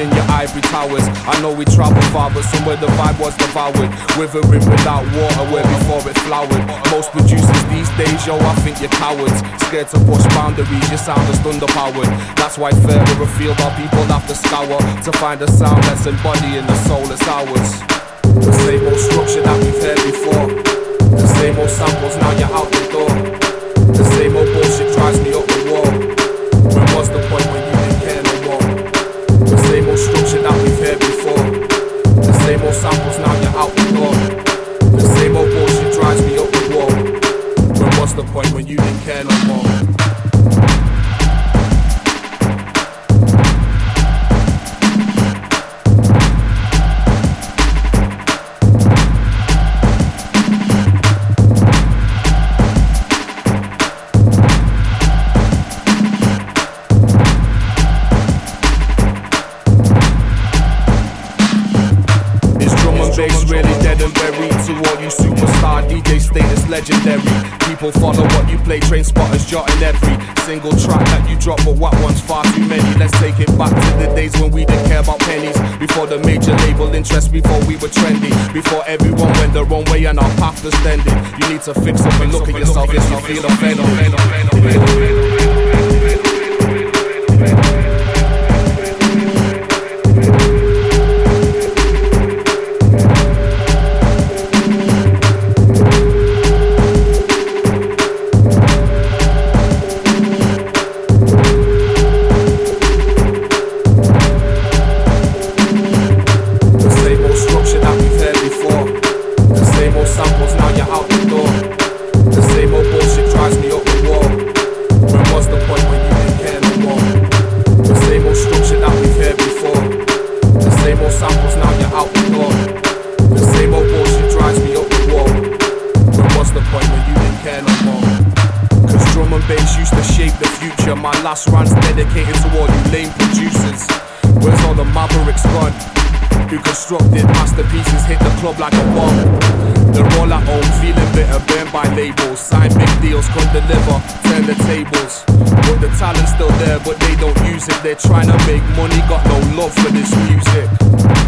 in your ivory towers. I know we travel far, but somewhere the vibe was devoured. Withering without water where before it flowered. Most producers these days, yo, I think you're cowards. Scared to push boundaries, your sound is underpowered. That's why further afield our people have to scour to find a sound that's embodying the soul that's ours. The same old structure that we've heard before. The same old samples, now you're out the door. The same old bullshit drives me You need to fix up and look at yourself if you feel offended. Who constructed masterpieces hit the club like a bomb. They're at home, feeling bitter, burned by labels. Sign big deals, can't deliver, turn the tables. But the talent's still there, but they don't use it. They're trying to make money, got no love for this music.